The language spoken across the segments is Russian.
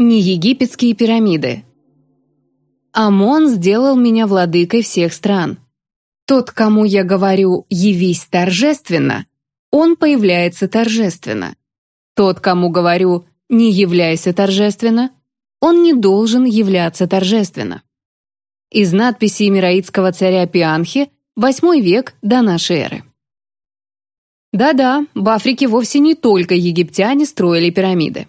Не египетские пирамиды. Амон сделал меня владыкой всех стран. Тот, кому я говорю «явись торжественно», он появляется торжественно. Тот, кому говорю «не являйся торжественно», он не должен являться торжественно. Из надписи мираитского царя Пианхи, 8 век до нашей эры. Да-да, в Африке вовсе не только египтяне строили пирамиды.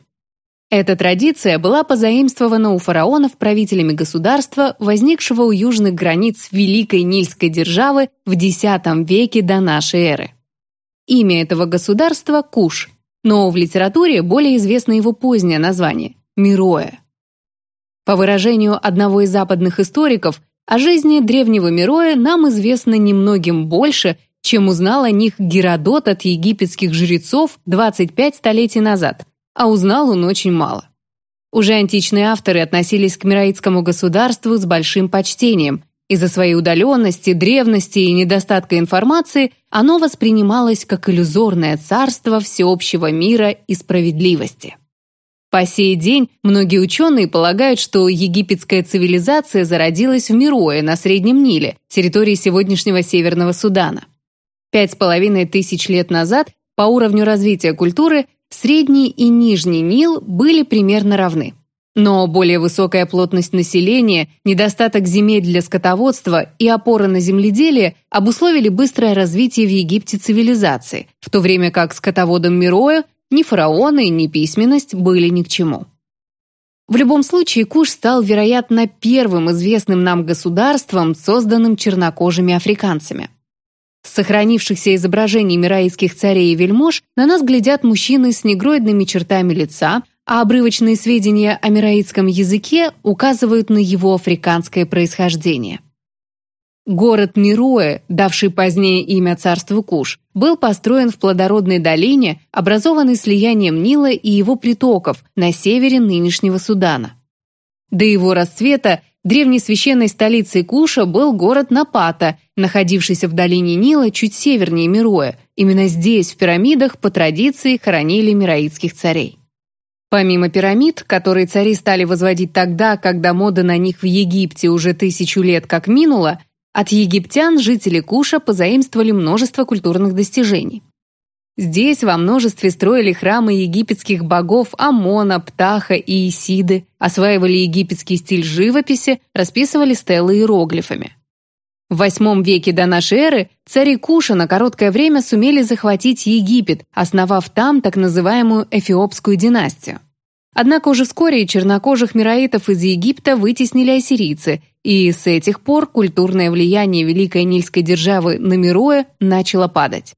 Эта традиция была позаимствована у фараонов правителями государства, возникшего у южных границ Великой Нильской державы в X веке до нашей эры. Имя этого государства – Куш, но в литературе более известно его позднее название – Мироя. По выражению одного из западных историков, о жизни древнего Мироя нам известно немногим больше, чем узнал о них Геродот от египетских жрецов 25 столетий назад, а узнал он очень мало. Уже античные авторы относились к мираитскому государству с большим почтением. Из-за своей удаленности, древности и недостатка информации оно воспринималось как иллюзорное царство всеобщего мира и справедливости. По сей день многие ученые полагают, что египетская цивилизация зародилась в Мирое на Среднем Ниле, территории сегодняшнего Северного Судана. Пять с половиной тысяч лет назад по уровню развития культуры Средний и Нижний Нил были примерно равны. Но более высокая плотность населения, недостаток земель для скотоводства и опора на земледелие обусловили быстрое развитие в Египте цивилизации, в то время как скотоводам Мироя ни фараоны, ни письменность были ни к чему. В любом случае, Куш стал, вероятно, первым известным нам государством, созданным чернокожими африканцами. С сохранившихся изображений мираитских царей и вельмож на нас глядят мужчины с негроидными чертами лица, а обрывочные сведения о мираитском языке указывают на его африканское происхождение. Город Мируэ, давший позднее имя царству Куш, был построен в плодородной долине, образованной слиянием Нила и его притоков на севере нынешнего Судана. До его расцвета древней священной столицей Куша был город Напата, находившийся в долине Нила чуть севернее Мироя. Именно здесь, в пирамидах, по традиции хоронили мираитских царей. Помимо пирамид, которые цари стали возводить тогда, когда мода на них в Египте уже тысячу лет как минула, от египтян жители Куша позаимствовали множество культурных достижений. Здесь во множестве строили храмы египетских богов Амона, Птаха и Исиды, осваивали египетский стиль живописи, расписывали стелы иероглифами. В VIII веке до эры цари Куша на короткое время сумели захватить Египет, основав там так называемую Эфиопскую династию. Однако уже вскоре чернокожих мираитов из Египта вытеснили ассирийцы, и с этих пор культурное влияние Великой Нильской державы на Мироя начало падать.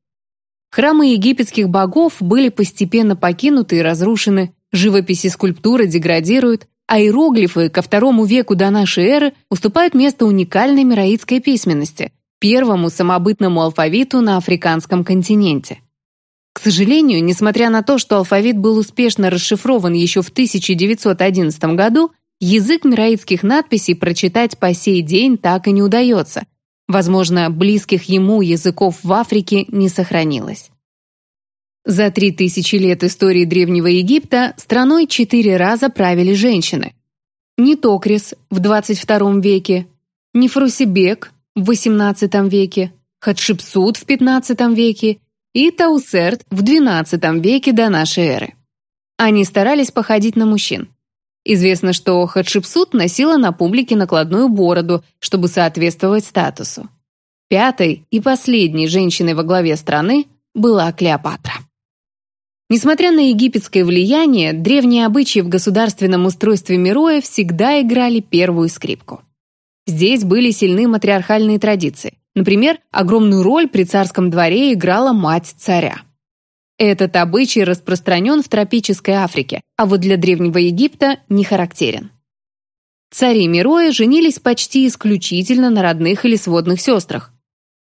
Храмы египетских богов были постепенно покинуты и разрушены, живописи скульптуры деградируют, а иероглифы ко второму веку до нашей эры уступают место уникальной мираитской письменности, первому самобытному алфавиту на африканском континенте. К сожалению, несмотря на то, что алфавит был успешно расшифрован еще в 1911 году, язык мираитских надписей прочитать по сей день так и не удается, Возможно, близких ему языков в Африке не сохранилось. За три тысячи лет истории Древнего Египта страной четыре раза правили женщины. Нитокрис в 22 веке, Нефрусибек в 18 веке, Хатшепсут в 15 веке и Таусерт в XII веке до нашей эры. Они старались походить на мужчин. Известно, что Хатшепсут носила на публике накладную бороду, чтобы соответствовать статусу. Пятой и последней женщиной во главе страны была Клеопатра. Несмотря на египетское влияние, древние обычаи в государственном устройстве Мироя всегда играли первую скрипку. Здесь были сильны матриархальные традиции. Например, огромную роль при царском дворе играла мать царя. Этот обычай распространен в тропической Африке, а вот для Древнего Египта не характерен. Цари Мироя женились почти исключительно на родных или сводных сестрах.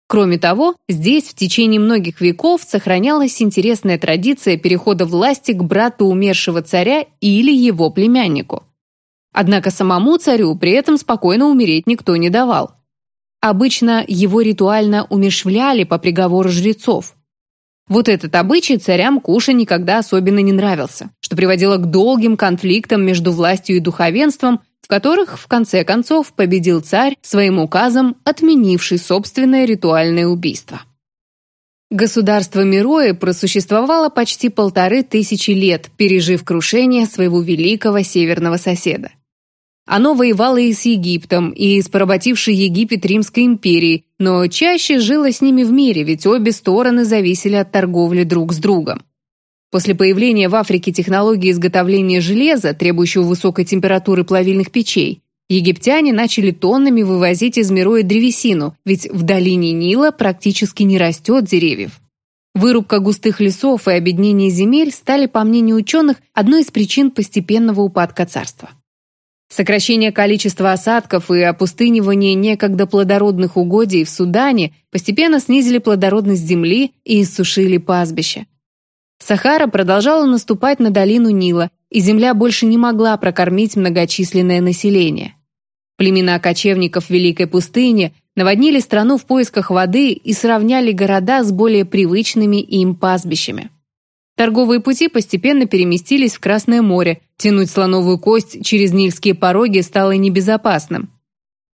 Кроме того, здесь в течение многих веков сохранялась интересная традиция перехода власти к брату умершего царя или его племяннику. Однако самому царю при этом спокойно умереть никто не давал. Обычно его ритуально умершвляли по приговору жрецов. Вот этот обычай царям Куша никогда особенно не нравился, что приводило к долгим конфликтам между властью и духовенством, в которых, в конце концов, победил царь своим указом, отменивший собственное ритуальное убийство. Государство Мирои просуществовало почти полторы тысячи лет, пережив крушение своего великого северного соседа. Оно воевало и с Египтом, и с поработившей Египет Римской империей, но чаще жило с ними в мире, ведь обе стороны зависели от торговли друг с другом. После появления в Африке технологии изготовления железа, требующего высокой температуры плавильных печей, египтяне начали тоннами вывозить из Мироя древесину, ведь в долине Нила практически не растет деревьев. Вырубка густых лесов и обеднение земель стали, по мнению ученых, одной из причин постепенного упадка царства. Сокращение количества осадков и опустынивание некогда плодородных угодий в Судане постепенно снизили плодородность земли и иссушили пастбища. Сахара продолжала наступать на долину Нила, и земля больше не могла прокормить многочисленное население. Племена кочевников Великой пустыни наводнили страну в поисках воды и сравняли города с более привычными им пастбищами. Торговые пути постепенно переместились в Красное море, тянуть слоновую кость через Нильские пороги стало небезопасным.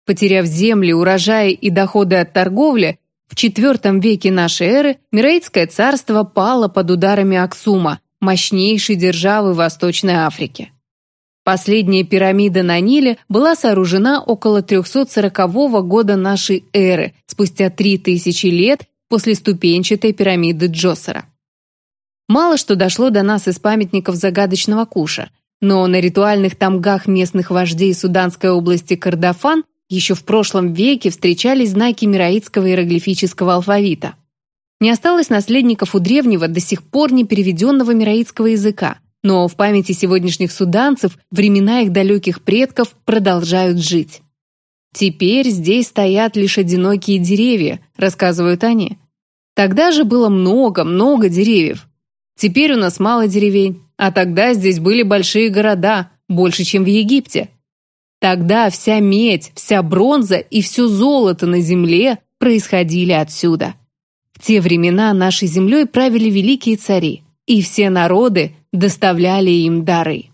Потеряв земли, урожаи и доходы от торговли, в IV веке нашей эры Мираитское царство пало под ударами Аксума, мощнейшей державы Восточной Африки. Последняя пирамида на Ниле была сооружена около 340 года нашей эры, спустя 3000 лет после ступенчатой пирамиды Джосера. Мало что дошло до нас из памятников загадочного Куша, но на ритуальных тамгах местных вождей Суданской области Кардафан еще в прошлом веке встречались знаки мираитского иероглифического алфавита. Не осталось наследников у древнего, до сих пор не переведенного мираитского языка, но в памяти сегодняшних суданцев времена их далеких предков продолжают жить. «Теперь здесь стоят лишь одинокие деревья», — рассказывают они. Тогда же было много-много деревьев, Теперь у нас мало деревень, а тогда здесь были большие города, больше, чем в Египте. Тогда вся медь, вся бронза и все золото на земле происходили отсюда. В те времена нашей землей правили великие цари, и все народы доставляли им дары.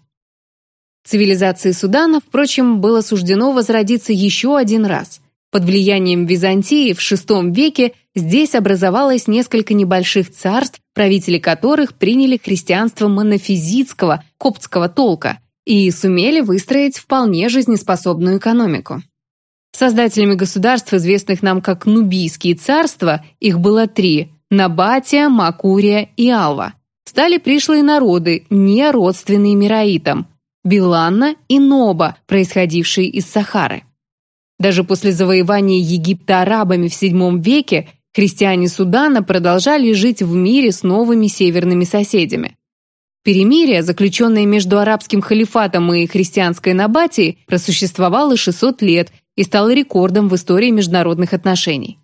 Цивилизации Судана, впрочем, было суждено возродиться еще один раз – под влиянием Византии в VI веке здесь образовалось несколько небольших царств, правители которых приняли христианство монофизитского, коптского толка и сумели выстроить вполне жизнеспособную экономику. Создателями государств, известных нам как Нубийские царства, их было три – Набатия, Макурия и Алва. Стали пришлые народы, не родственные Мираитам – Биланна и Ноба, происходившие из Сахары. Даже после завоевания Египта арабами в VII веке христиане Судана продолжали жить в мире с новыми северными соседями. Перемирие, заключенное между арабским халифатом и христианской Набатией, просуществовало 600 лет и стало рекордом в истории международных отношений.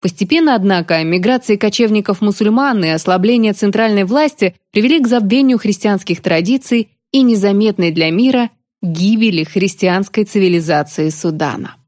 Постепенно, однако, миграции кочевников-мусульман и ослабление центральной власти привели к забвению христианских традиций и незаметной для мира гибели христианской цивилизации Судана.